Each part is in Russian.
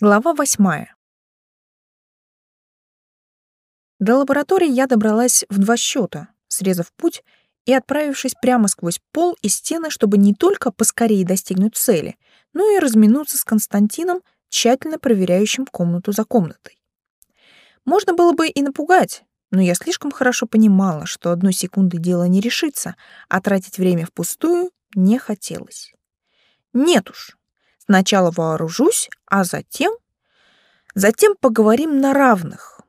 Глава восьмая. До лаборатории я добралась в два счета, срезав путь и отправившись прямо сквозь пол и стены, чтобы не только поскорее достигнуть цели, но и разминуться с Константином, тщательно проверяющим комнату за комнатой. Можно было бы и напугать, но я слишком хорошо понимала, что одной секунды дело не решится, а тратить время впустую не хотелось. Нет уж, Сначала вооружусь, а затем... Затем поговорим на равных.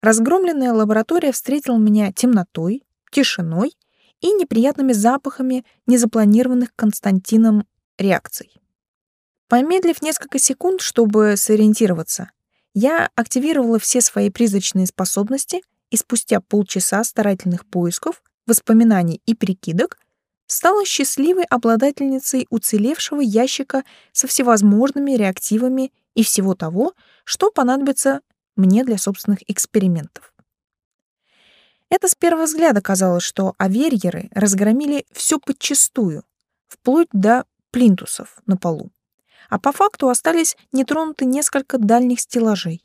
Разгромленная лаборатория встретила меня темнотой, тишиной и неприятными запахами незапланированных Константином реакций. Помедлив несколько секунд, чтобы сориентироваться, я активировала все свои призрачные способности и спустя полчаса старательных поисков, воспоминаний и прикидок стала счастливой обладательницей уцелевшего ящика со всевозможными реактивами и всего того, что понадобится мне для собственных экспериментов. Это с первого взгляда казалось, что аверьеры разгромили все подчистую, вплоть до плинтусов на полу. А по факту остались нетронуты несколько дальних стеллажей.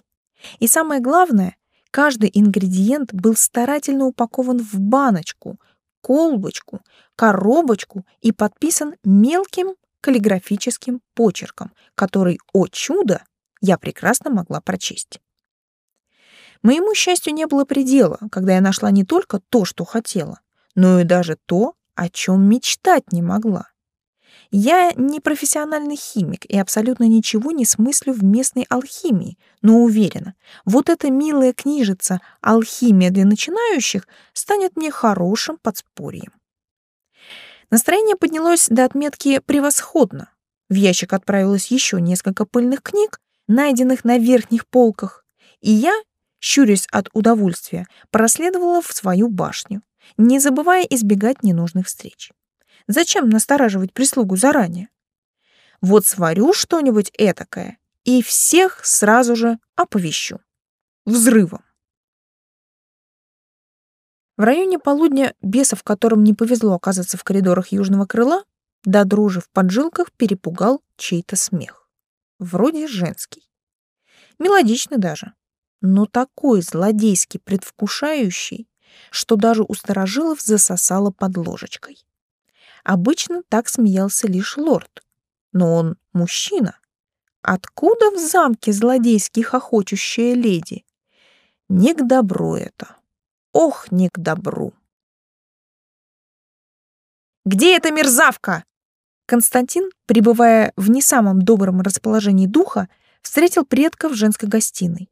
И самое главное, каждый ингредиент был старательно упакован в баночку, колбочку, коробочку и подписан мелким каллиграфическим почерком, который, о чудо, я прекрасно могла прочесть. Моему счастью не было предела, когда я нашла не только то, что хотела, но и даже то, о чем мечтать не могла. Я не профессиональный химик и абсолютно ничего не смыслю в местной алхимии, но уверена, вот эта милая книжица «Алхимия для начинающих» станет мне хорошим подспорьем. Настроение поднялось до отметки «превосходно». В ящик отправилось еще несколько пыльных книг, найденных на верхних полках, и я, щурясь от удовольствия, проследовала в свою башню, не забывая избегать ненужных встреч. Зачем настораживать прислугу заранее? Вот сварю что-нибудь этакое и всех сразу же оповещу. Взрывом. В районе полудня бесов, которым не повезло оказаться в коридорах южного крыла, до дружи в поджилках перепугал чей-то смех. Вроде женский. Мелодичный даже, но такой злодейски предвкушающий, что даже у старожилов засосало под ложечкой. Обычно так смеялся лишь лорд. Но он мужчина. Откуда в замке злодейски хохочущая леди? Не к добру это. Ох, не к добру. «Где эта мерзавка?» Константин, пребывая в не самом добром расположении духа, встретил предков в женской гостиной.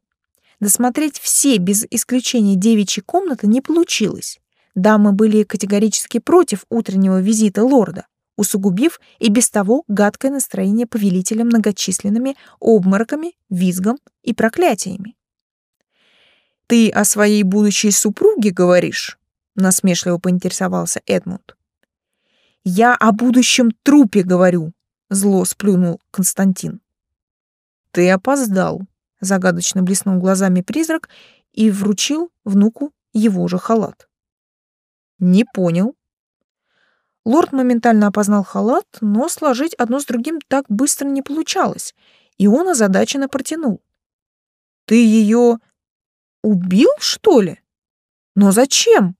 Досмотреть все без исключения девичьи комнаты не получилось. Дамы были категорически против утреннего визита лорда, усугубив и без того гадкое настроение повелителя многочисленными обмороками, визгом и проклятиями. «Ты о своей будущей супруге говоришь?» — насмешливо поинтересовался Эдмунд. «Я о будущем трупе говорю», — зло сплюнул Константин. «Ты опоздал», — загадочно блеснул глазами призрак и вручил внуку его же халат. Не понял. Лорд моментально опознал халат, но сложить одно с другим так быстро не получалось, и он озадаченно протянул. Ты ее убил, что ли? Но зачем?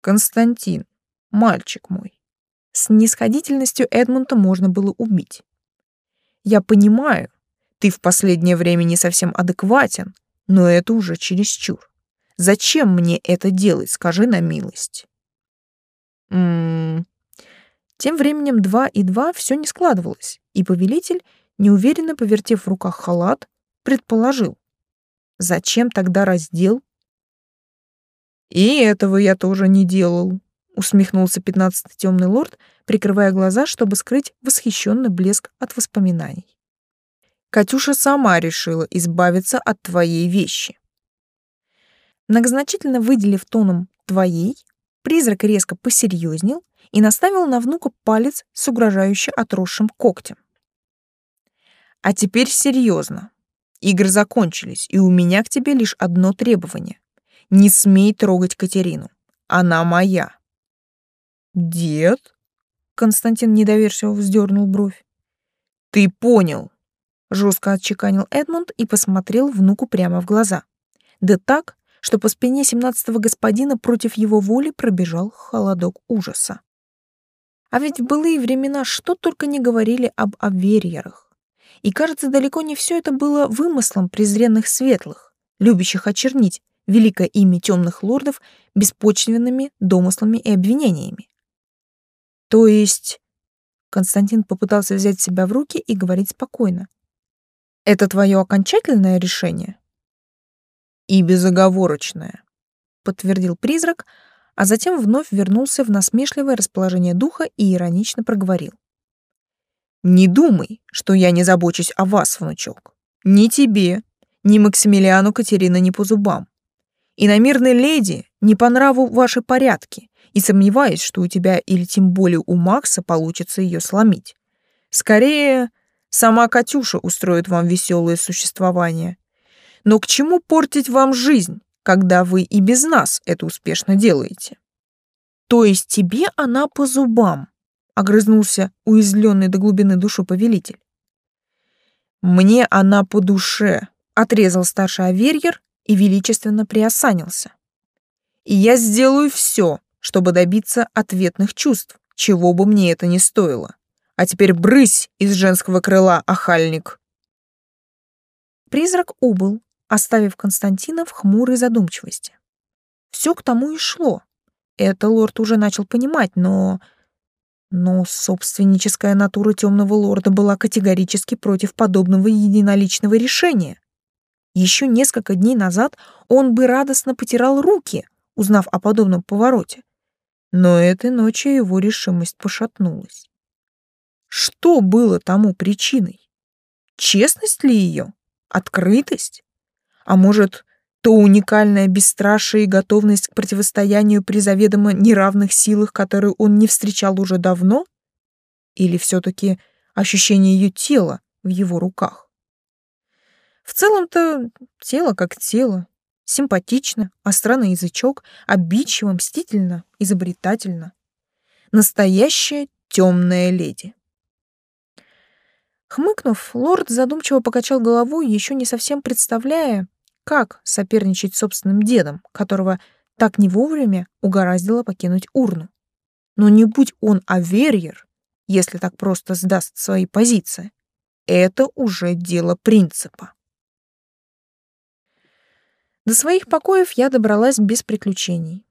Константин, мальчик мой. С нисходительностью Эдмунда можно было убить. Я понимаю, ты в последнее время не совсем адекватен, но это уже чересчур. Зачем мне это делать, скажи на милость. М Тем временем два и два все не складывалось, и повелитель, неуверенно повертев в руках халат, предположил. Зачем тогда раздел? И этого я тоже не делал, усмехнулся пятнадцатый темный лорд, прикрывая глаза, чтобы скрыть восхищенный блеск от воспоминаний. Катюша сама решила избавиться от твоей вещи. Многозначительно выделив тоном «твоей», призрак резко посерьезнел и наставил на внука палец с угрожающе отросшим когтем. «А теперь серьезно. Игры закончились, и у меня к тебе лишь одно требование. Не смей трогать Катерину. Она моя». «Дед?» — Константин недоверчиво вздернул бровь. «Ты понял», — жестко отчеканил Эдмунд и посмотрел внуку прямо в глаза. Да так, что по спине семнадцатого господина против его воли пробежал холодок ужаса. А ведь в былые времена что только не говорили об аверьерах. И, кажется, далеко не все это было вымыслом презренных светлых, любящих очернить великое имя темных лордов беспочвенными домыслами и обвинениями. То есть Константин попытался взять себя в руки и говорить спокойно. Это твое окончательное решение? И безоговорочное, подтвердил призрак, а затем вновь вернулся в насмешливое расположение духа и иронично проговорил. Не думай, что я не забочусь о вас, внучок. Ни тебе, ни Максимилиану Катерина не по зубам. И на мирной леди не по нраву ваши порядки, и сомневаюсь, что у тебя или тем более у Макса получится ее сломить. Скорее, Сама Катюша устроит вам веселое существование. Но к чему портить вам жизнь, когда вы и без нас это успешно делаете? То есть тебе она по зубам, огрызнулся уязвленный до глубины души повелитель. Мне она по душе, отрезал старший Аверьер и величественно приосанился. И я сделаю все, чтобы добиться ответных чувств, чего бы мне это ни стоило. А теперь брысь из женского крыла, охальник!» Призрак убыл, оставив Константина в хмурой задумчивости. Все к тому и шло. Это лорд уже начал понимать, но... Но собственническая натура темного лорда была категорически против подобного единоличного решения. Еще несколько дней назад он бы радостно потирал руки, узнав о подобном повороте. Но этой ночью его решимость пошатнулась. Что было тому причиной? Честность ли ее? Открытость? А может, то уникальное бесстрашие и готовность к противостоянию при заведомо неравных силах, которые он не встречал уже давно? Или все-таки ощущение ее тела в его руках? В целом-то тело как тело. Симпатично, остро на язычок, обидчиво, мстительно, изобретательно. Настоящая темная леди. Хмыкнув, лорд задумчиво покачал головой, еще не совсем представляя, как соперничать с собственным дедом, которого так не вовремя угораздило покинуть урну. Но не будь он аверьер, если так просто сдаст свои позиции, это уже дело принципа. До своих покоев я добралась без приключений.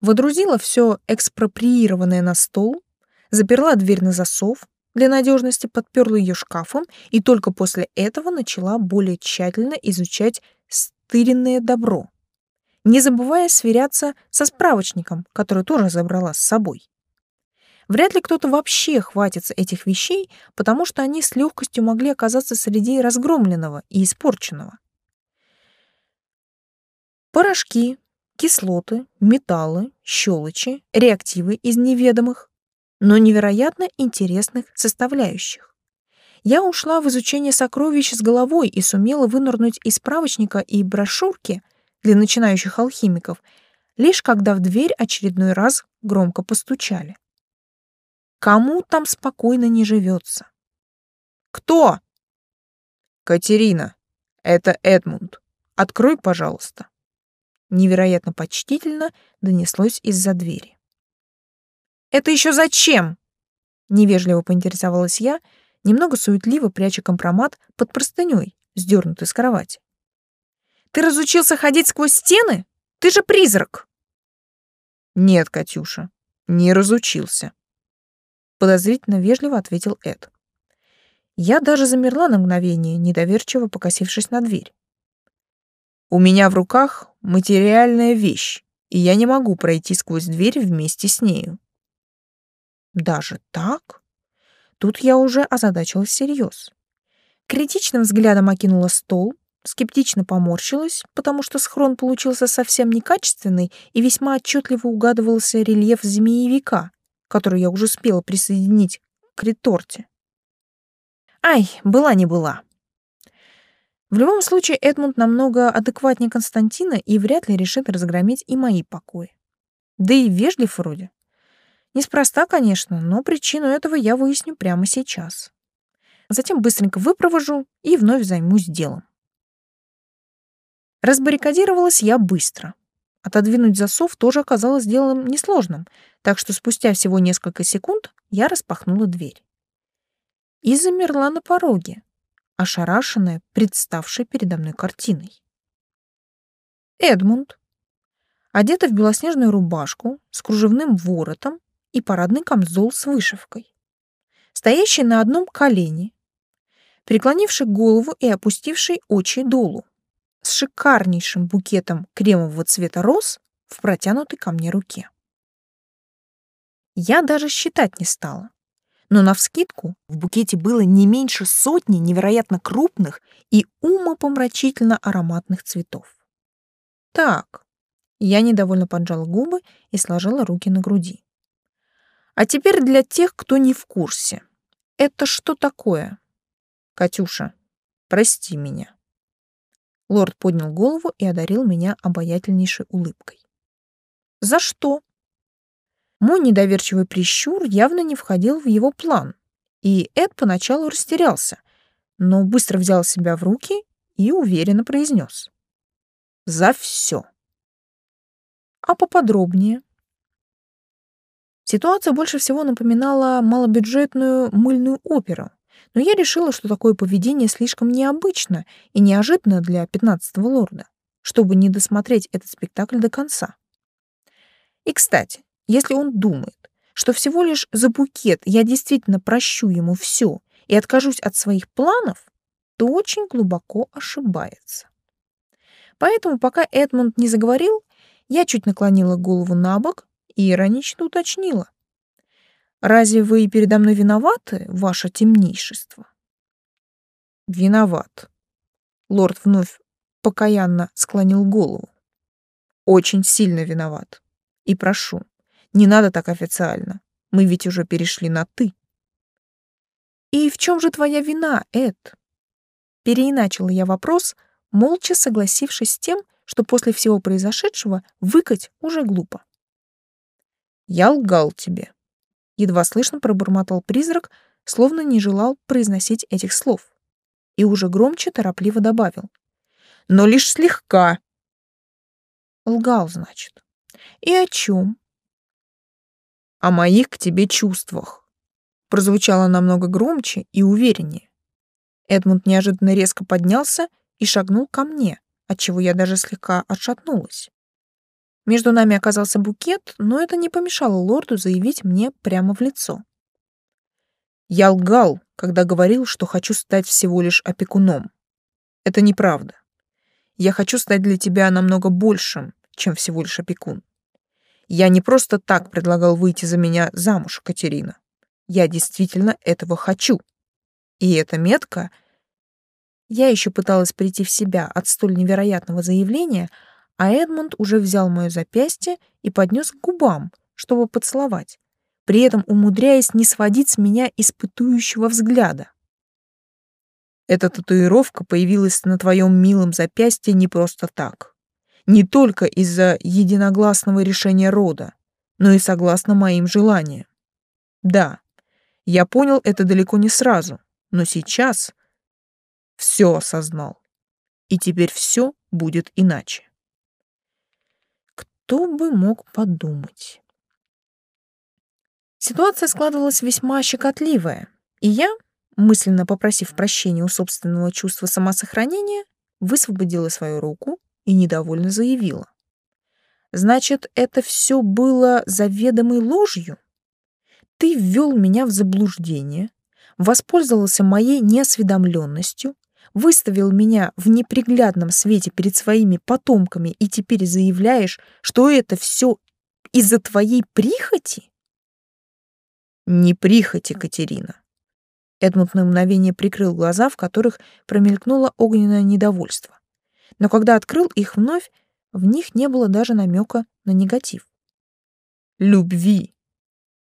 Водрузила все экспроприированное на стол, заперла дверь на засов, для надежности подперла ее шкафом и только после этого начала более тщательно изучать стыренное добро, не забывая сверяться со справочником, который тоже забрала с собой. Вряд ли кто-то вообще хватится этих вещей, потому что они с легкостью могли оказаться среди разгромленного и испорченного. Порошки, кислоты, металлы, щелочи, реактивы из неведомых, но невероятно интересных составляющих. Я ушла в изучение сокровищ с головой и сумела вынырнуть из справочника и брошюрки для начинающих алхимиков, лишь когда в дверь очередной раз громко постучали. Кому там спокойно не живется? Кто? Катерина, это Эдмунд. Открой, пожалуйста. Невероятно почтительно донеслось из-за двери. Это еще зачем? Невежливо поинтересовалась я, немного суетливо пряча компромат под простыней, сдернутый с кровати. Ты разучился ходить сквозь стены? Ты же призрак. Нет, Катюша, не разучился. Подозрительно вежливо ответил Эд. Я даже замерла на мгновение, недоверчиво покосившись на дверь. У меня в руках материальная вещь, и я не могу пройти сквозь дверь вместе с нею. Даже так? Тут я уже озадачилась всерьез. Критичным взглядом окинула стол, скептично поморщилась, потому что схрон получился совсем некачественный и весьма отчетливо угадывался рельеф змеевика, который я уже успела присоединить к реторте. Ай, была не была. В любом случае, Эдмунд намного адекватнее Константина и вряд ли решит разгромить и мои покои. Да и вежлив вроде. Неспроста, конечно, но причину этого я выясню прямо сейчас. Затем быстренько выпровожу и вновь займусь делом. Разбаррикадировалась я быстро. Отодвинуть засов тоже оказалось делом несложным, так что спустя всего несколько секунд я распахнула дверь. И замерла на пороге, ошарашенная представшей передо мной картиной. Эдмунд, одетый в белоснежную рубашку с кружевным воротом и парадный камзол с вышивкой, стоящий на одном колене, преклонивший голову и опустивший очи долу, с шикарнейшим букетом кремового цвета роз в протянутой ко мне руке. Я даже считать не стала. Но навскидку в букете было не меньше сотни невероятно крупных и умопомрачительно ароматных цветов. Так, я недовольно поджала губы и сложила руки на груди. А теперь для тех, кто не в курсе. Это что такое? Катюша, прости меня. Лорд поднял голову и одарил меня обаятельнейшей улыбкой. «За что?» Мой недоверчивый прищур явно не входил в его план, и Эд поначалу растерялся, но быстро взял себя в руки и уверенно произнес. «За все». А поподробнее? Ситуация больше всего напоминала малобюджетную мыльную оперу, но я решила, что такое поведение слишком необычно и неожиданно для пятнадцатого лорда, чтобы не досмотреть этот спектакль до конца. И, кстати, если он думает, что всего лишь за букет я действительно прощу ему все и откажусь от своих планов, то очень глубоко ошибается. Поэтому, пока Эдмунд не заговорил, я чуть наклонила голову на бок и иронично уточнила. Разве вы передо мной виноваты, ваше темнейшество? Виноват. Лорд вновь покаянно склонил голову. Очень сильно виноват. И прошу, не надо так официально. Мы ведь уже перешли на «ты». «И в чем же твоя вина, Эд?» Переиначила я вопрос, молча согласившись с тем, что после всего произошедшего выкать уже глупо. «Я лгал тебе», едва слышно пробормотал призрак, словно не желал произносить этих слов. И уже громче торопливо добавил. «Но лишь слегка». Лгал, значит. «И о чем?» «О моих к тебе чувствах», прозвучало намного громче и увереннее. Эдмунд неожиданно резко поднялся и шагнул ко мне, отчего я даже слегка отшатнулась. Между нами оказался букет, но это не помешало лорду заявить мне прямо в лицо. Я лгал, когда говорил, что хочу стать всего лишь опекуном. Это неправда. Я хочу стать для тебя намного большим, чем всего лишь опекун. Я не просто так предлагал выйти за меня замуж, Катерина. Я действительно этого хочу. И эта метка... Я еще пыталась прийти в себя от столь невероятного заявления, а Эдмунд уже взял моё запястье и поднес к губам, чтобы поцеловать, при этом умудряясь не сводить с меня испытующего взгляда. Эта татуировка появилась на твоем милом запястье не просто так. Не только из-за единогласного решения рода, но и согласно моим желаниям. Да, я понял это далеко не сразу, но сейчас все осознал. И теперь все будет иначе. Кто бы мог подумать? Ситуация складывалась весьма щекотливая, и я, мысленно попросив прощения у собственного чувства самосохранения, высвободила свою руку и недовольно заявила. «Значит, это все было заведомой ложью? Ты ввел меня в заблуждение, воспользовался моей неосведомленностью, выставил меня в неприглядном свете перед своими потомками и теперь заявляешь, что это все из-за твоей прихоти? Не прихоти, Катерина. Эдмунд на мгновение прикрыл глаза, в которых промелькнуло огненное недовольство. Но когда открыл их вновь, в них не было даже намека на негатив. Любви.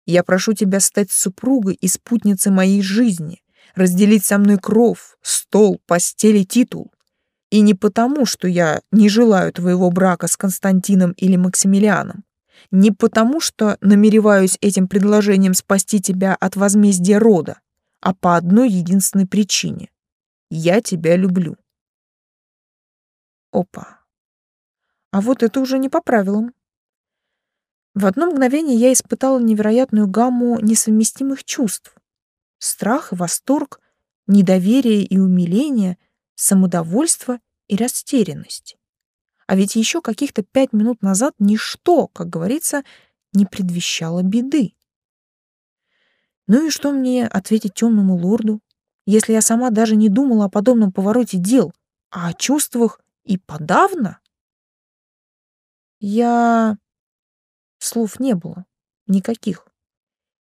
Я прошу тебя стать супругой и спутницей моей жизни разделить со мной кров, стол, постель и титул. И не потому, что я не желаю твоего брака с Константином или Максимилианом, не потому, что намереваюсь этим предложением спасти тебя от возмездия рода, а по одной единственной причине. Я тебя люблю. Опа. А вот это уже не по правилам. В одно мгновение я испытала невероятную гамму несовместимых чувств. Страх и восторг, недоверие и умиление, самодовольство и растерянность. А ведь еще каких-то пять минут назад ничто, как говорится, не предвещало беды. Ну и что мне ответить темному лорду, если я сама даже не думала о подобном повороте дел, а о чувствах и подавно? Я... Слов не было. Никаких.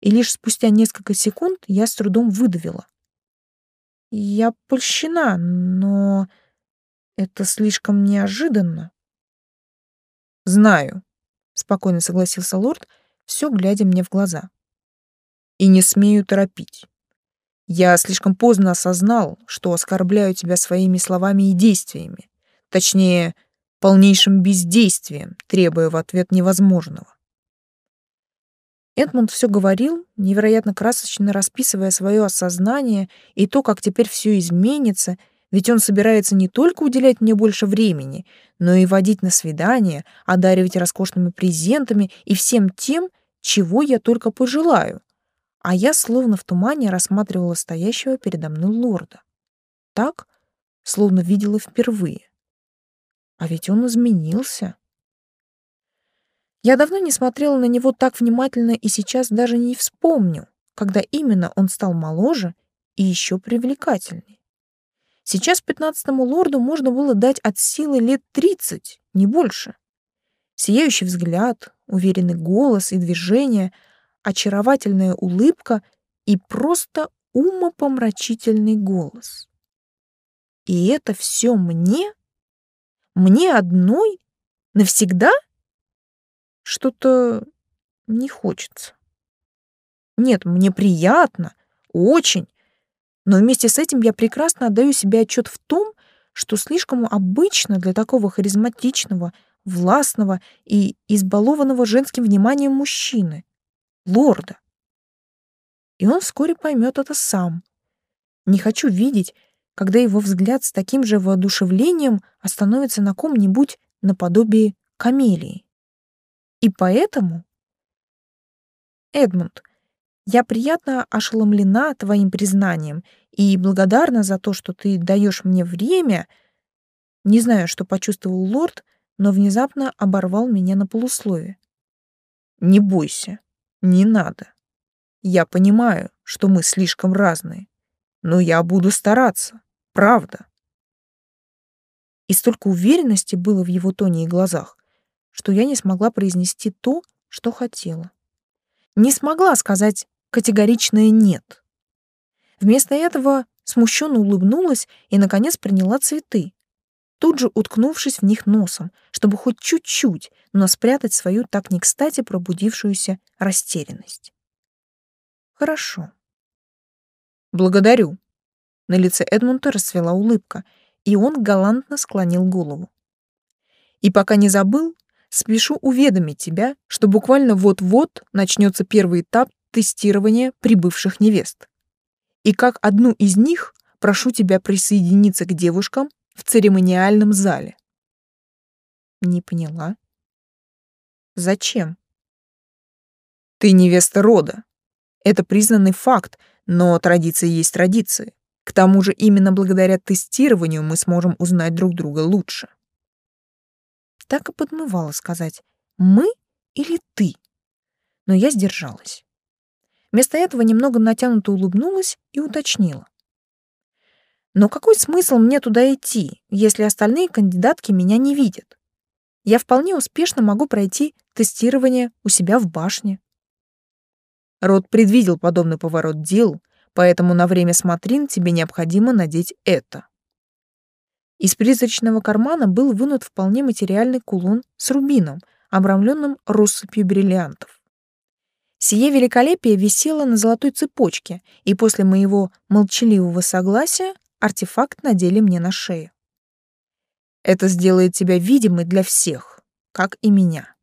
И лишь спустя несколько секунд я с трудом выдавила. Я польщена, но это слишком неожиданно. Знаю, спокойно согласился лорд, все глядя мне в глаза. И не смею торопить. Я слишком поздно осознал, что оскорбляю тебя своими словами и действиями. Точнее, полнейшим бездействием, требуя в ответ невозможного. Эдмунд все говорил, невероятно красочно расписывая свое осознание и то, как теперь все изменится, ведь он собирается не только уделять мне больше времени, но и водить на свидания, одаривать роскошными презентами и всем тем, чего я только пожелаю. А я словно в тумане рассматривала стоящего передо мной лорда. Так, словно видела впервые. А ведь он изменился. Я давно не смотрела на него так внимательно и сейчас даже не вспомню, когда именно он стал моложе и еще привлекательней. Сейчас пятнадцатому лорду можно было дать от силы лет тридцать, не больше. Сияющий взгляд, уверенный голос и движение, очаровательная улыбка и просто умопомрачительный голос. И это все мне? Мне одной? Навсегда? Что-то не хочется. Нет, мне приятно, очень. Но вместе с этим я прекрасно отдаю себе отчет в том, что слишком обычно для такого харизматичного, властного и избалованного женским вниманием мужчины, лорда. И он вскоре поймет это сам. Не хочу видеть, когда его взгляд с таким же воодушевлением остановится на ком-нибудь наподобие камелии. И поэтому... Эдмунд, я приятно ошеломлена твоим признанием и благодарна за то, что ты даешь мне время. Не знаю, что почувствовал лорд, но внезапно оборвал меня на полуслове. Не бойся, не надо. Я понимаю, что мы слишком разные, но я буду стараться, правда. И столько уверенности было в его тоне и глазах, что я не смогла произнести то, что хотела. Не смогла сказать категоричное «нет». Вместо этого смущенно улыбнулась и, наконец, приняла цветы, тут же уткнувшись в них носом, чтобы хоть чуть-чуть, но спрятать свою так не кстати пробудившуюся растерянность. «Хорошо». «Благодарю». На лице Эдмунда расцвела улыбка, и он галантно склонил голову. «И пока не забыл, спешу уведомить тебя, что буквально вот-вот начнется первый этап тестирования прибывших невест. И как одну из них прошу тебя присоединиться к девушкам в церемониальном зале. Не поняла. Зачем? Ты невеста рода. Это признанный факт, но традиции есть традиции. К тому же именно благодаря тестированию мы сможем узнать друг друга лучше так и подмывала сказать «мы» или «ты». Но я сдержалась. Вместо этого немного натянуто улыбнулась и уточнила. Но какой смысл мне туда идти, если остальные кандидатки меня не видят? Я вполне успешно могу пройти тестирование у себя в башне. Род предвидел подобный поворот дел, поэтому на время смотрин тебе необходимо надеть это. Из призрачного кармана был вынут вполне материальный кулон с рубином, обрамленным россыпью бриллиантов. Сие великолепие висело на золотой цепочке, и после моего молчаливого согласия артефакт надели мне на шею. Это сделает тебя видимой для всех, как и меня.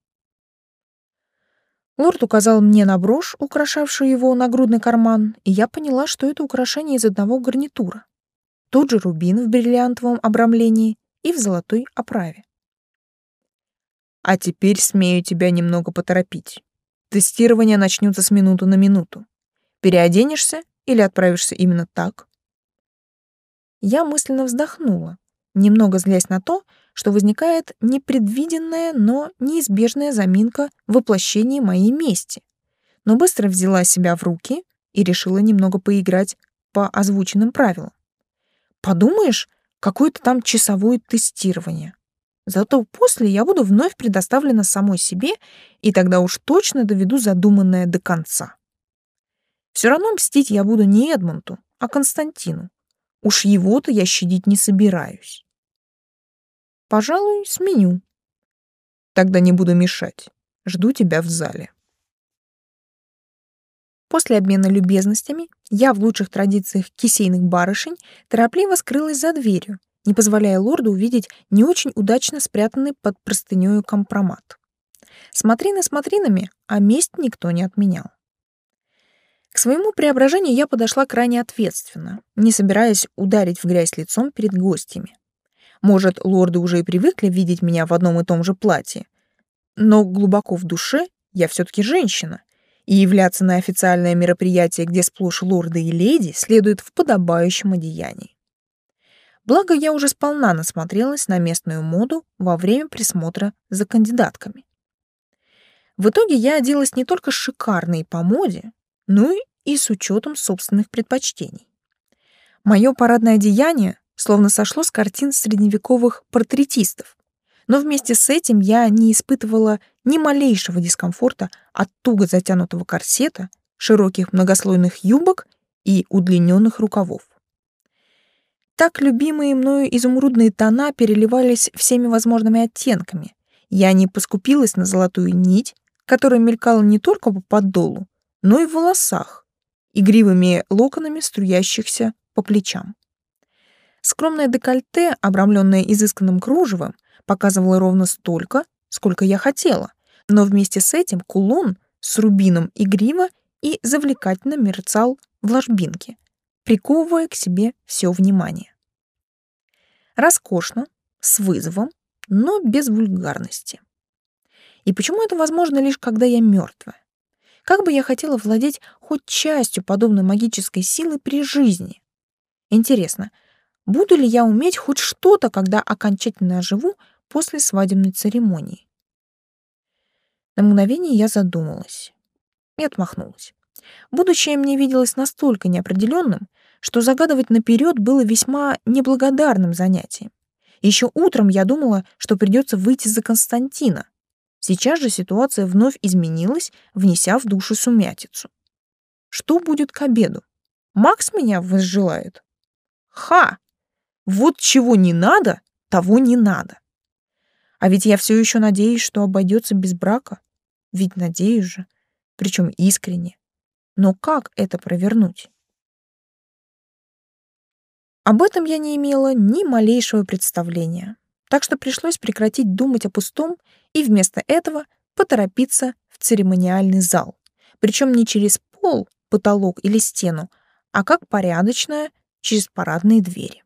Лорд указал мне на брошь, украшавшую его нагрудный карман, и я поняла, что это украшение из одного гарнитура. Тот же рубин в бриллиантовом обрамлении и в золотой оправе. А теперь смею тебя немного поторопить. Тестирование начнется с минуты на минуту. Переоденешься или отправишься именно так? Я мысленно вздохнула, немного злясь на то, что возникает непредвиденная, но неизбежная заминка в воплощении моей мести. Но быстро взяла себя в руки и решила немного поиграть по озвученным правилам. Подумаешь, какое-то там часовое тестирование. Зато после я буду вновь предоставлена самой себе, и тогда уж точно доведу задуманное до конца. Все равно мстить я буду не Эдмонту, а Константину. Уж его-то я щадить не собираюсь. Пожалуй, сменю. Тогда не буду мешать. Жду тебя в зале. После обмена любезностями я в лучших традициях кисейных барышень торопливо скрылась за дверью, не позволяя лорду увидеть не очень удачно спрятанный под простынёю компромат. Смотрины смотринами, а месть никто не отменял. К своему преображению я подошла крайне ответственно, не собираясь ударить в грязь лицом перед гостями. Может, лорды уже и привыкли видеть меня в одном и том же платье. Но глубоко в душе я все-таки женщина, и являться на официальное мероприятие, где сплошь лорды и леди, следует в подобающем одеянии. Благо, я уже сполна насмотрелась на местную моду во время присмотра за кандидатками. В итоге я оделась не только шикарно и по моде, но и с учетом собственных предпочтений. Мое парадное одеяние словно сошло с картин средневековых портретистов. Но вместе с этим я не испытывала ни малейшего дискомфорта от туго затянутого корсета, широких многослойных юбок и удлиненных рукавов. Так любимые мною изумрудные тона переливались всеми возможными оттенками. Я не поскупилась на золотую нить, которая мелькала не только по подолу, но и в волосах, игривыми локонами струящихся по плечам. Скромное декольте, обрамленное изысканным кружевом, показывало ровно столько, сколько я хотела, но вместе с этим кулон с рубином игриво и завлекательно мерцал в ложбинке, приковывая к себе все внимание. Роскошно, с вызовом, но без вульгарности. И почему это возможно лишь когда я мертвая? Как бы я хотела владеть хоть частью подобной магической силы при жизни? Интересно, Буду ли я уметь хоть что-то, когда окончательно оживу после свадебной церемонии? На мгновение я задумалась и отмахнулась. Будущее мне виделось настолько неопределенным, что загадывать наперед было весьма неблагодарным занятием. Еще утром я думала, что придется выйти за Константина. Сейчас же ситуация вновь изменилась, внеся в душу сумятицу. Что будет к обеду? Макс меня возжелает? Ха! Вот чего не надо, того не надо. А ведь я все еще надеюсь, что обойдется без брака. Ведь надеюсь же, причем искренне. Но как это провернуть? Об этом я не имела ни малейшего представления, так что пришлось прекратить думать о пустом и вместо этого поторопиться в церемониальный зал, причем не через пол, потолок или стену, а как порядочная через парадные двери.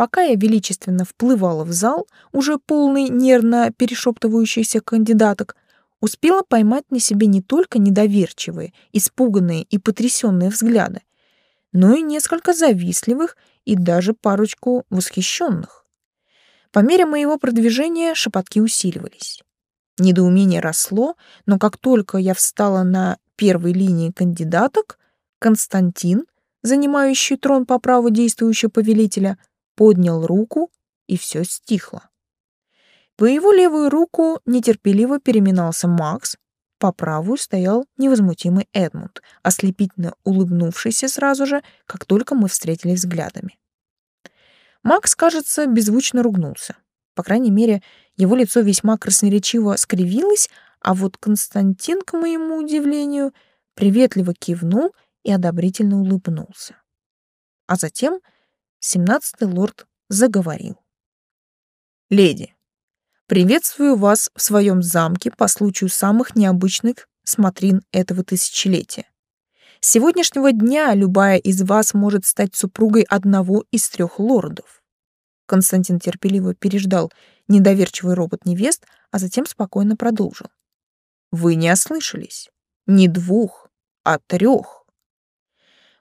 Пока я величественно вплывала в зал, уже полный нервно перешептывающихся кандидаток, успела поймать на себе не только недоверчивые, испуганные и потрясенные взгляды, но и несколько завистливых и даже парочку восхищенных. По мере моего продвижения шепотки усиливались. Недоумение росло, но как только я встала на первой линии кандидаток, Константин, занимающий трон по праву действующего повелителя, поднял руку, и все стихло. По его левую руку нетерпеливо переминался Макс, по правую стоял невозмутимый Эдмунд, ослепительно улыбнувшийся сразу же, как только мы встретились взглядами. Макс, кажется, беззвучно ругнулся. По крайней мере, его лицо весьма красноречиво скривилось, а вот Константин, к моему удивлению, приветливо кивнул и одобрительно улыбнулся. А затем Семнадцатый лорд заговорил. «Леди, Приветствую вас в своем замке по случаю самых необычных смотрин этого тысячелетия. С сегодняшнего дня любая из вас может стать супругой одного из трех лордов. Константин терпеливо переждал недоверчивый робот невест, а затем спокойно продолжил. Вы не ослышались. Не двух, а трех.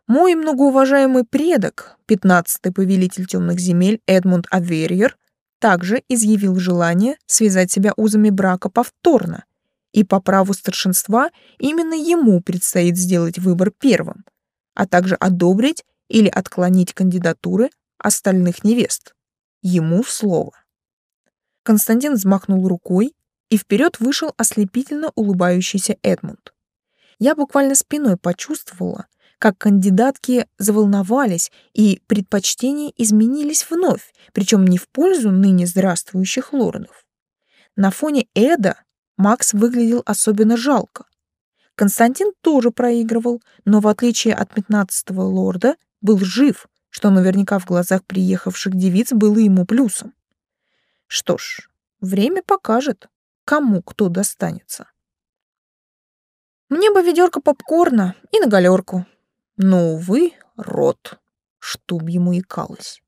Мой многоуважаемый предок, пятнадцатый повелитель темных земель Эдмунд Аверьер, также изъявил желание связать себя узами брака повторно, и по праву старшинства именно ему предстоит сделать выбор первым, а также одобрить или отклонить кандидатуры остальных невест. Ему слово. Константин взмахнул рукой, и вперед вышел ослепительно улыбающийся Эдмунд. Я буквально спиной почувствовала, как кандидатки заволновались и предпочтения изменились вновь, причем не в пользу ныне здравствующих лордов. На фоне Эда Макс выглядел особенно жалко. Константин тоже проигрывал, но в отличие от пятнадцатого лорда был жив, что наверняка в глазах приехавших девиц было ему плюсом. Что ж, время покажет, кому кто достанется. Мне бы ведерко попкорна и на галерку. Но, увы, рот, чтоб ему икалось.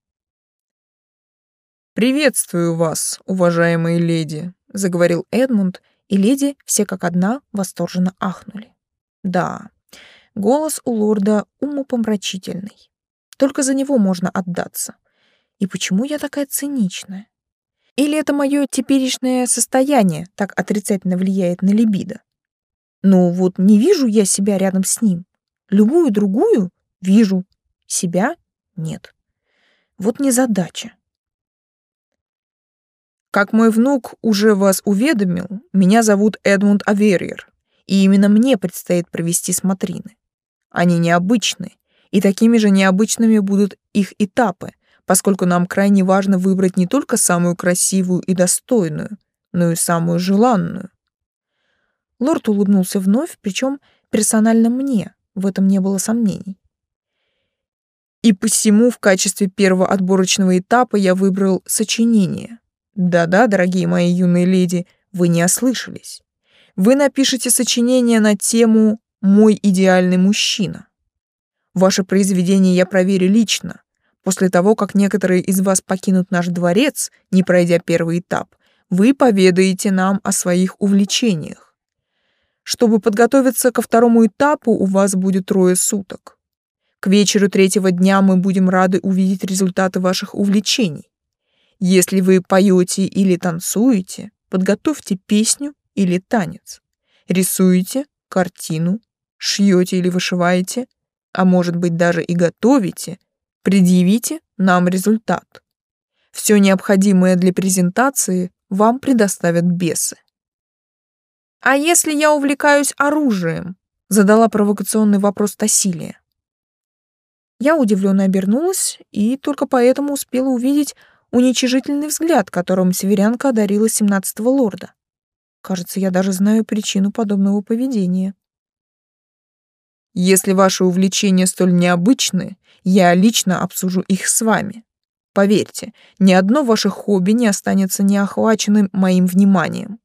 «Приветствую вас, уважаемые леди», — заговорил Эдмунд, и леди все как одна восторженно ахнули. Да, голос у лорда умопомрачительный. Только за него можно отдаться. И почему я такая циничная? Или это мое теперешнее состояние так отрицательно влияет на либидо? Ну вот не вижу я себя рядом с ним. Любую другую вижу, себя нет. Вот незадача. Как мой внук уже вас уведомил, меня зовут Эдмунд Аверьер, и именно мне предстоит провести смотрины. Они необычны, и такими же необычными будут их этапы, поскольку нам крайне важно выбрать не только самую красивую и достойную, но и самую желанную. Лорд улыбнулся вновь, причем персонально мне, в этом не было сомнений. И посему в качестве первого отборочного этапа я выбрал сочинение. Да-да, дорогие мои юные леди, вы не ослышались. Вы напишете сочинение на тему «Мой идеальный мужчина». Ваше произведение я проверю лично. После того, как некоторые из вас покинут наш дворец, не пройдя первый этап, вы поведаете нам о своих увлечениях. Чтобы подготовиться ко второму этапу, у вас будет трое суток. К вечеру третьего дня мы будем рады увидеть результаты ваших увлечений. Если вы поете или танцуете, подготовьте песню или танец. Рисуете картину, шьете или вышиваете, а может быть даже и готовите, предъявите нам результат. Все необходимое для презентации вам предоставят бесы. «А если я увлекаюсь оружием?» — задала провокационный вопрос Тасилия. Я удивленно обернулась и только поэтому успела увидеть уничижительный взгляд, которым северянка одарила семнадцатого лорда. Кажется, я даже знаю причину подобного поведения. Если ваши увлечения столь необычны, я лично обсужу их с вами. Поверьте, ни одно ваше хобби не останется неохваченным моим вниманием.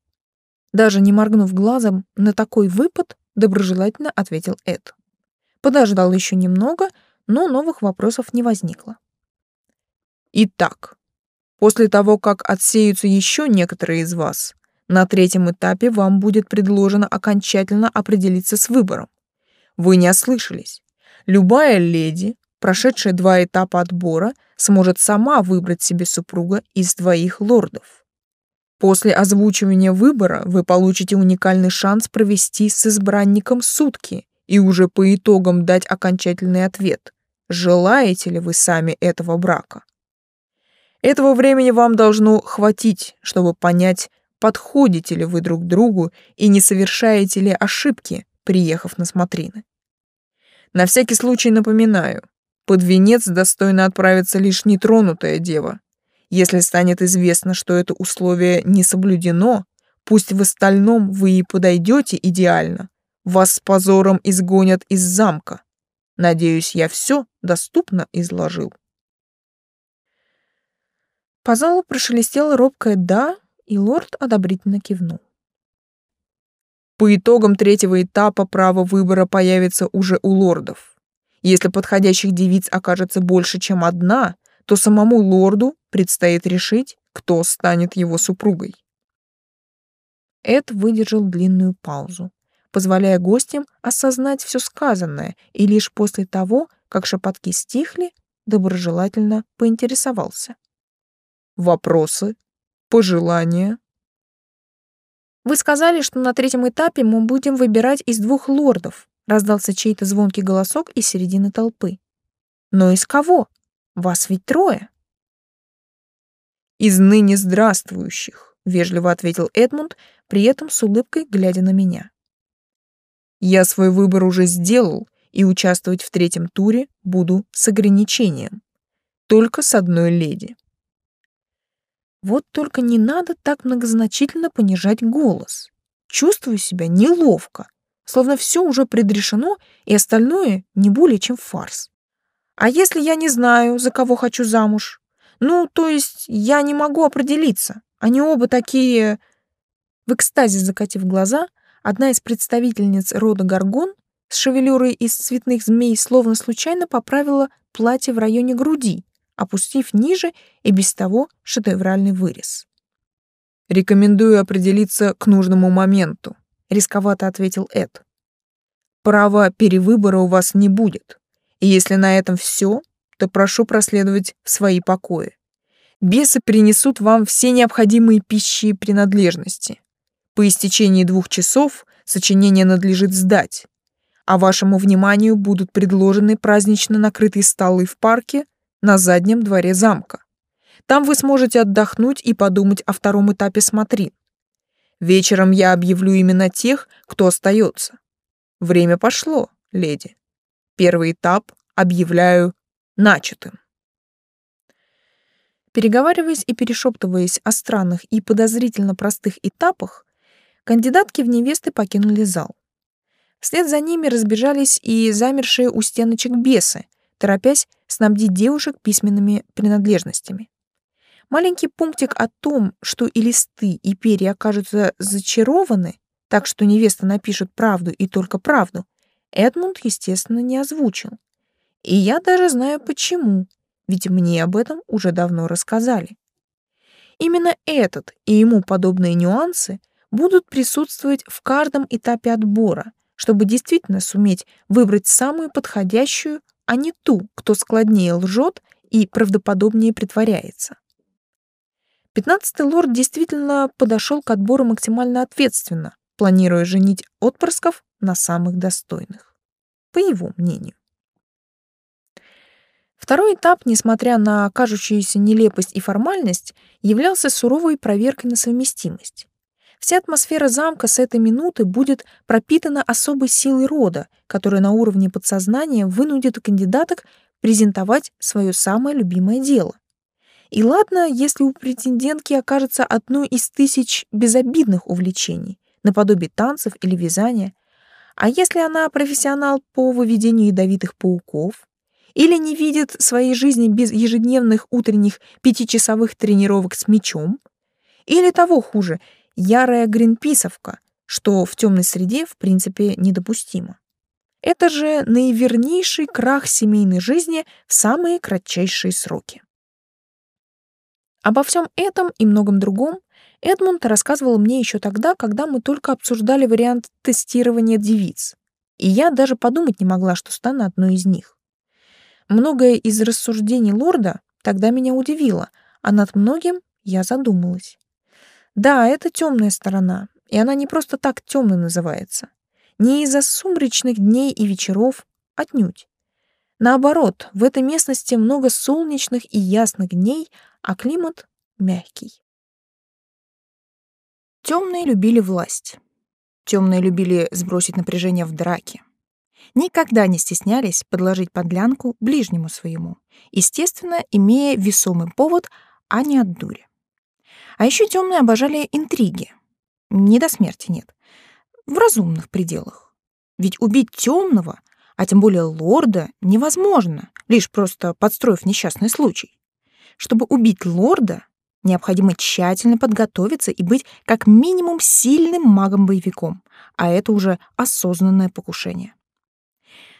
Даже не моргнув глазом, на такой выпад доброжелательно ответил Эд. Подождал еще немного, но новых вопросов не возникло. Итак, после того, как отсеются еще некоторые из вас, на третьем этапе вам будет предложено окончательно определиться с выбором. Вы не ослышались. Любая леди, прошедшая два этапа отбора, сможет сама выбрать себе супруга из двоих лордов. После озвучивания выбора вы получите уникальный шанс провести с избранником сутки и уже по итогам дать окончательный ответ. Желаете ли вы сами этого брака? Этого времени вам должно хватить, чтобы понять, подходите ли вы друг другу и не совершаете ли ошибки, приехав на смотрины. На всякий случай напоминаю, под венец достойно отправиться лишь нетронутая дева, если станет известно, что это условие не соблюдено, пусть в остальном вы и подойдете идеально, вас с позором изгонят из замка. Надеюсь, я все доступно изложил. По залу прошелестело робкое «да», и лорд одобрительно кивнул. По итогам третьего этапа право выбора появится уже у лордов. Если подходящих девиц окажется больше, чем одна, то самому лорду предстоит решить, кто станет его супругой. Эд выдержал длинную паузу, позволяя гостям осознать все сказанное, и лишь после того, как шепотки стихли, доброжелательно поинтересовался. «Вопросы? Пожелания?» «Вы сказали, что на третьем этапе мы будем выбирать из двух лордов», раздался чей-то звонкий голосок из середины толпы. «Но из кого? Вас ведь трое». «Из ныне здравствующих», — вежливо ответил Эдмунд, при этом с улыбкой глядя на меня. «Я свой выбор уже сделал, и участвовать в третьем туре буду с ограничением. Только с одной леди». Вот только не надо так многозначительно понижать голос. Чувствую себя неловко, словно все уже предрешено, и остальное не более чем фарс. А если я не знаю, за кого хочу замуж? Ну, то есть я не могу определиться. Они оба такие... В экстазе закатив глаза, одна из представительниц рода Гаргон с шевелюрой из цветных змей словно случайно поправила платье в районе груди, опустив ниже и без того шедевральный вырез. «Рекомендую определиться к нужному моменту», — рисковато ответил Эд. «Права перевыбора у вас не будет, и если на этом все, то прошу проследовать в свои покои. Бесы принесут вам все необходимые пищи и принадлежности. По истечении двух часов сочинение надлежит сдать, а вашему вниманию будут предложены празднично накрытые столы в парке на заднем дворе замка. Там вы сможете отдохнуть и подумать о втором этапе смотрин. Вечером я объявлю именно тех, кто остается. Время пошло, леди. Первый этап объявляю начатым. Переговариваясь и перешептываясь о странных и подозрительно простых этапах, кандидатки в невесты покинули зал. Вслед за ними разбежались и замершие у стеночек бесы, торопясь снабдить девушек письменными принадлежностями. Маленький пунктик о том, что и листы, и перья окажутся зачарованы, так что невеста напишет правду и только правду, Эдмунд, естественно, не озвучил. И я даже знаю почему, ведь мне об этом уже давно рассказали. Именно этот и ему подобные нюансы будут присутствовать в каждом этапе отбора, чтобы действительно суметь выбрать самую подходящую, а не ту, кто складнее лжет и правдоподобнее притворяется. Пятнадцатый лорд действительно подошел к отбору максимально ответственно, планируя женить отпрысков на самых достойных, по его мнению. Второй этап, несмотря на кажущуюся нелепость и формальность, являлся суровой проверкой на совместимость. Вся атмосфера замка с этой минуты будет пропитана особой силой рода, которая на уровне подсознания вынудит кандидаток презентовать свое самое любимое дело. И ладно, если у претендентки окажется одно из тысяч безобидных увлечений, наподобие танцев или вязания, а если она профессионал по выведению ядовитых пауков, или не видит своей жизни без ежедневных утренних пятичасовых тренировок с мечом, или того хуже, ярая гринписовка, что в темной среде в принципе недопустимо. Это же наивернейший крах семейной жизни в самые кратчайшие сроки. Обо всем этом и многом другом Эдмунд рассказывал мне еще тогда, когда мы только обсуждали вариант тестирования девиц, и я даже подумать не могла, что стану одной из них. Многое из рассуждений лорда тогда меня удивило, а над многим я задумалась. Да, это темная сторона, и она не просто так темной называется. Не из-за сумрачных дней и вечеров, отнюдь. Наоборот, в этой местности много солнечных и ясных дней, а климат мягкий. Темные любили власть. Темные любили сбросить напряжение в драке никогда не стеснялись подложить подлянку ближнему своему, естественно, имея весомый повод, а не от дури. А еще темные обожали интриги. Не до смерти нет. В разумных пределах. Ведь убить темного, а тем более лорда, невозможно, лишь просто подстроив несчастный случай. Чтобы убить лорда, Необходимо тщательно подготовиться и быть как минимум сильным магом-боевиком, а это уже осознанное покушение.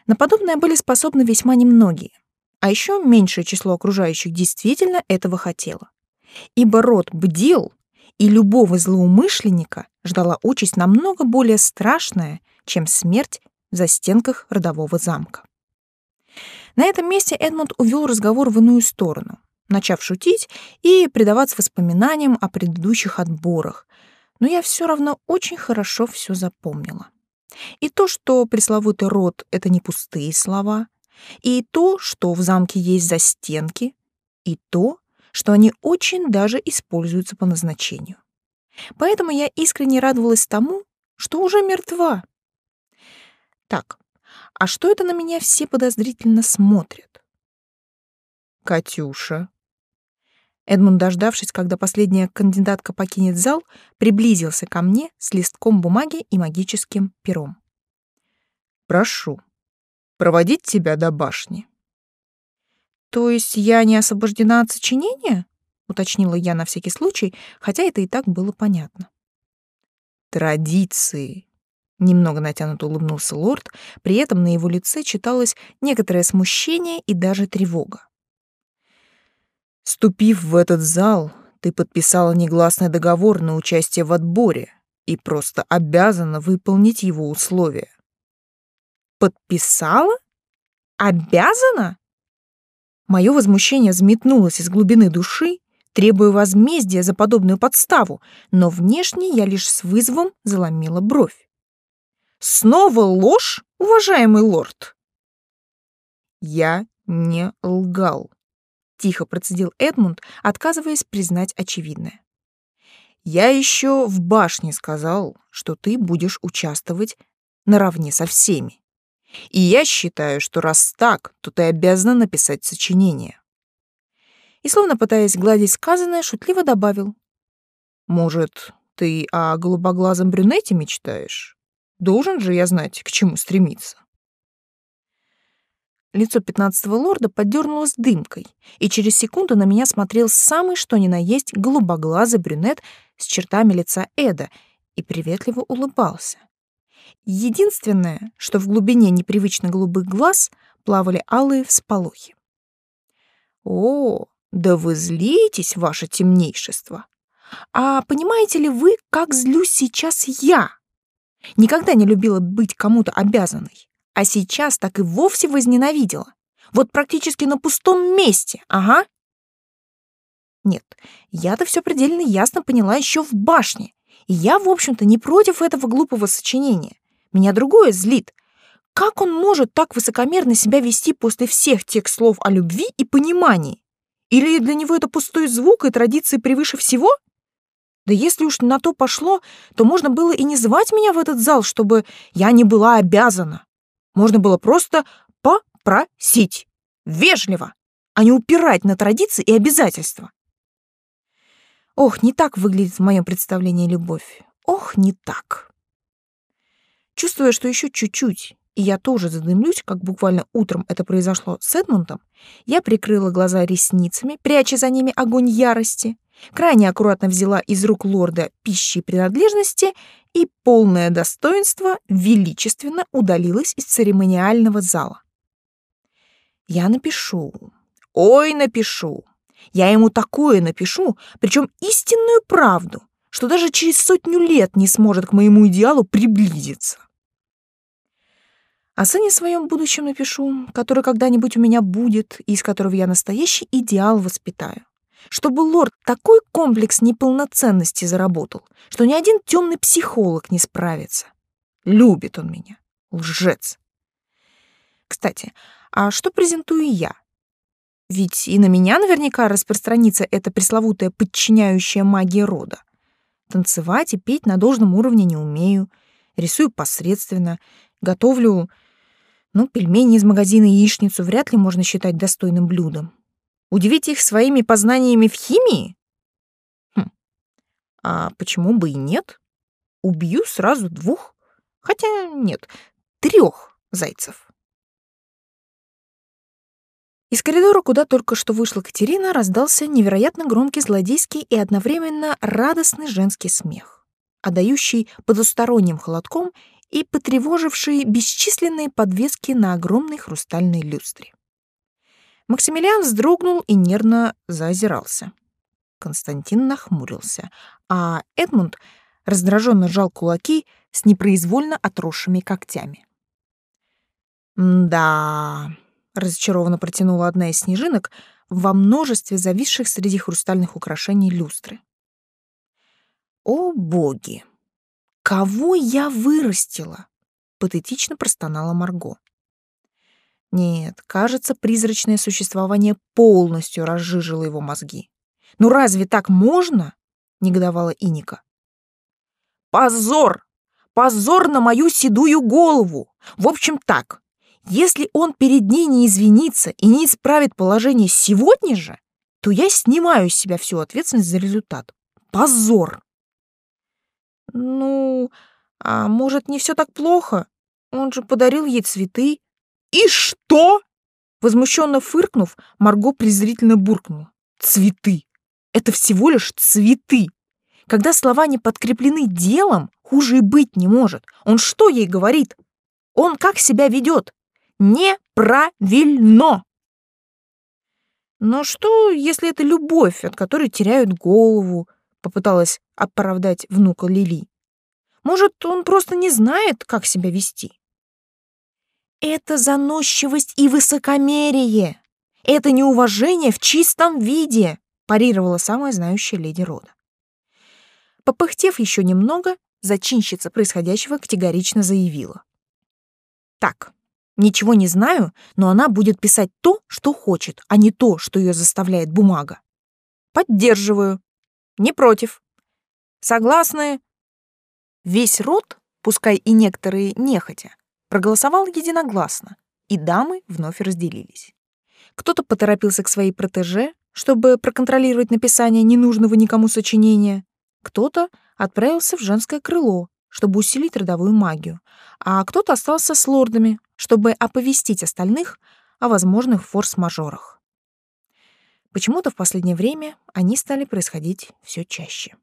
На подобное были способны весьма немногие, а еще меньшее число окружающих действительно этого хотело. Ибо род бдил, и любого злоумышленника ждала участь намного более страшная, чем смерть в застенках родового замка. На этом месте Эдмунд увел разговор в иную сторону, начав шутить и предаваться воспоминаниям о предыдущих отборах, но я все равно очень хорошо все запомнила. И то, что пресловутый род — это не пустые слова, и то, что в замке есть застенки, и то, что они очень даже используются по назначению. Поэтому я искренне радовалась тому, что уже мертва. Так, а что это на меня все подозрительно смотрят? Катюша. Эдмунд, дождавшись, когда последняя кандидатка покинет зал, приблизился ко мне с листком бумаги и магическим пером. Прошу, проводить тебя до башни. То есть я не освобождена от сочинения? уточнила я на всякий случай, хотя это и так было понятно. Традиции, немного натянуто улыбнулся лорд, при этом на его лице читалось некоторое смущение и даже тревога. Ступив в этот зал, ты подписала негласный договор на участие в отборе и просто обязана выполнить его условия. Подписала? Обязана? Мое возмущение взметнулось из глубины души, требуя возмездия за подобную подставу, но внешне я лишь с вызовом заломила бровь. «Снова ложь, уважаемый лорд?» «Я не лгал», — тихо процедил Эдмунд, отказываясь признать очевидное. «Я еще в башне сказал, что ты будешь участвовать наравне со всеми. И я считаю, что раз так, то ты обязана написать сочинение. И словно пытаясь гладить сказанное, шутливо добавил. Может, ты о голубоглазом брюнете мечтаешь? Должен же я знать, к чему стремиться. Лицо пятнадцатого лорда подернулось дымкой, и через секунду на меня смотрел самый что ни на есть голубоглазый брюнет с чертами лица Эда и приветливо улыбался. Единственное, что в глубине непривычно голубых глаз плавали алые всполохи. «О, да вы злитесь, ваше темнейшество! А понимаете ли вы, как злюсь сейчас я? Никогда не любила быть кому-то обязанной, а сейчас так и вовсе возненавидела. Вот практически на пустом месте, ага. Нет, я-то все предельно ясно поняла еще в башне, и я, в общем-то, не против этого глупого сочинения. Меня другое злит. Как он может так высокомерно себя вести после всех тех слов о любви и понимании? Или для него это пустой звук и традиции превыше всего? Да если уж на то пошло, то можно было и не звать меня в этот зал, чтобы я не была обязана. Можно было просто попросить. Вежливо, а не упирать на традиции и обязательства. Ох, не так выглядит в моем представлении любовь. Ох, не так. Чувствуя, что еще чуть-чуть, и я тоже задымлюсь, как буквально утром это произошло с Эдмунтом, я прикрыла глаза ресницами, пряча за ними огонь ярости, крайне аккуратно взяла из рук лорда пищи и принадлежности и полное достоинство величественно удалилась из церемониального зала. Я напишу. Ой, напишу. Я ему такое напишу, причем истинную правду, что даже через сотню лет не сможет к моему идеалу приблизиться. О сыне своем будущем напишу, который когда-нибудь у меня будет, и из которого я настоящий идеал воспитаю. Чтобы лорд такой комплекс неполноценности заработал, что ни один темный психолог не справится. Любит он меня. Лжец. Кстати, а что презентую я? Ведь и на меня наверняка распространится эта пресловутая подчиняющая магия рода. Танцевать и петь на должном уровне не умею, рисую посредственно, готовлю ну, пельмени из магазина яичницу вряд ли можно считать достойным блюдом. Удивить их своими познаниями в химии? Хм. А почему бы и нет? Убью сразу двух, хотя нет, трех зайцев. Из коридора, куда только что вышла Катерина, раздался невероятно громкий злодейский и одновременно радостный женский смех, отдающий потусторонним холодком и потревоживший бесчисленные подвески на огромной хрустальной люстре. Максимилиан вздрогнул и нервно заозирался. Константин нахмурился, а Эдмунд раздраженно сжал кулаки с непроизвольно отросшими когтями. «Да...» разочарованно протянула одна из снежинок во множестве зависших среди хрустальных украшений люстры. О боги! Кого я вырастила? патетично простонала Марго. Нет, кажется, призрачное существование полностью разжижило его мозги. Ну разве так можно? негодовала Иника. Позор! Позор на мою седую голову! В общем так, если он перед ней не извинится и не исправит положение сегодня же, то я снимаю с себя всю ответственность за результат. Позор! Ну, а может, не все так плохо? Он же подарил ей цветы. И что? Возмущенно фыркнув, Марго презрительно буркнула. Цветы. Это всего лишь цветы. Когда слова не подкреплены делом, хуже и быть не может. Он что ей говорит? Он как себя ведет? неправильно. Но что, если это любовь, от которой теряют голову, попыталась оправдать внука Лили. Может, он просто не знает, как себя вести? Это заносчивость и высокомерие. Это неуважение в чистом виде, парировала самая знающая леди рода. Попыхтев еще немного, зачинщица происходящего категорично заявила. Так, Ничего не знаю, но она будет писать то, что хочет, а не то, что ее заставляет бумага. Поддерживаю. Не против. Согласны? Весь род, пускай и некоторые нехотя, проголосовал единогласно, и дамы вновь разделились. Кто-то поторопился к своей протеже, чтобы проконтролировать написание ненужного никому сочинения, кто-то отправился в женское крыло, чтобы усилить родовую магию, а кто-то остался с лордами, чтобы оповестить остальных о возможных форс-мажорах. Почему-то в последнее время они стали происходить все чаще.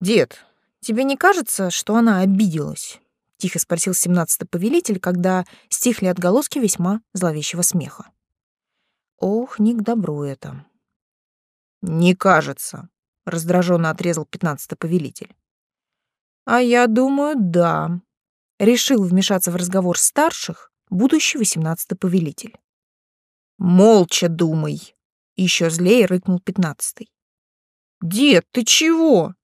«Дед, тебе не кажется, что она обиделась?» — тихо спросил семнадцатый повелитель, когда стихли отголоски весьма зловещего смеха. «Ох, не к добру это». «Не кажется», — раздраженно отрезал пятнадцатый повелитель. «А я думаю, да», — решил вмешаться в разговор старших будущий восемнадцатый повелитель. «Молча думай», — еще злее рыкнул пятнадцатый. «Дед, ты чего?» —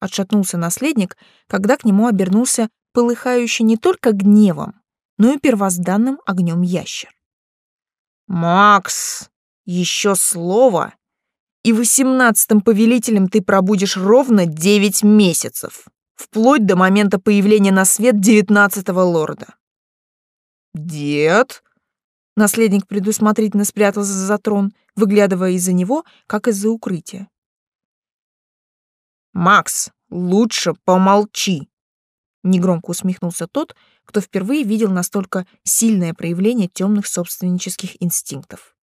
отшатнулся наследник, когда к нему обернулся полыхающий не только гневом, но и первозданным огнем ящер. «Макс, еще слово, и восемнадцатым повелителем ты пробудешь ровно девять месяцев, вплоть до момента появления на свет девятнадцатого лорда. Дед? Наследник предусмотрительно спрятался за трон, выглядывая из-за него, как из-за укрытия. Макс, лучше помолчи. Негромко усмехнулся тот, кто впервые видел настолько сильное проявление темных собственнических инстинктов.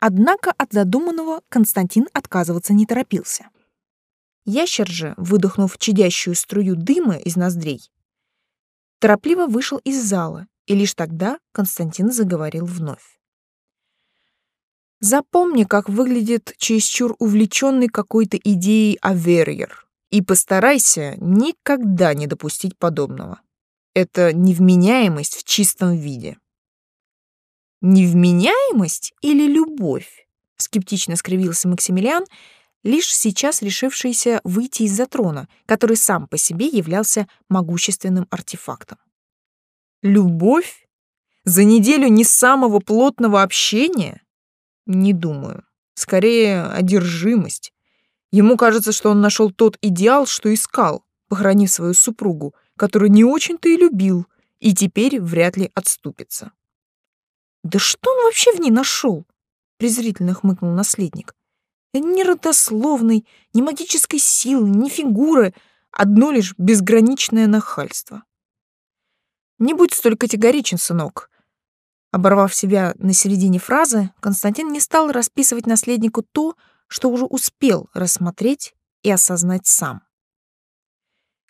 Однако от задуманного Константин отказываться не торопился. Ящер же, выдохнув чадящую струю дыма из ноздрей, торопливо вышел из зала, и лишь тогда Константин заговорил вновь. Запомни, как выглядит чересчур увлеченный какой-то идеей Аверьер, и постарайся никогда не допустить подобного. Это невменяемость в чистом виде. Невменяемость или любовь? Скептично скривился Максимилиан, лишь сейчас решившийся выйти из-за трона, который сам по себе являлся могущественным артефактом. Любовь? За неделю не самого плотного общения? Не думаю. Скорее, одержимость. Ему кажется, что он нашел тот идеал, что искал, похоронив свою супругу, которую не очень-то и любил, и теперь вряд ли отступится. Да что он вообще в ней нашел? презрительно хмыкнул наследник. Ни родословной, ни магической силы, ни фигуры, одно лишь безграничное нахальство. Не будь столь категоричен, сынок. Оборвав себя на середине фразы, Константин не стал расписывать наследнику то, что уже успел рассмотреть и осознать сам.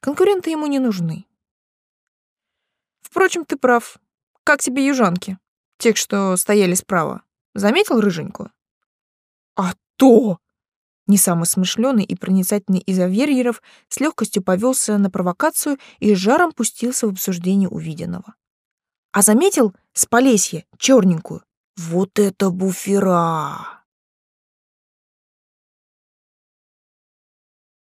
Конкуренты ему не нужны. Впрочем, ты прав. Как тебе южанки? Тех, что стояли справа. Заметил рыженькую? А то! Не самый смышленый и проницательный из аверьеров с легкостью повелся на провокацию и с жаром пустился в обсуждение увиденного. А заметил с Полесья черненькую? Вот это буфера!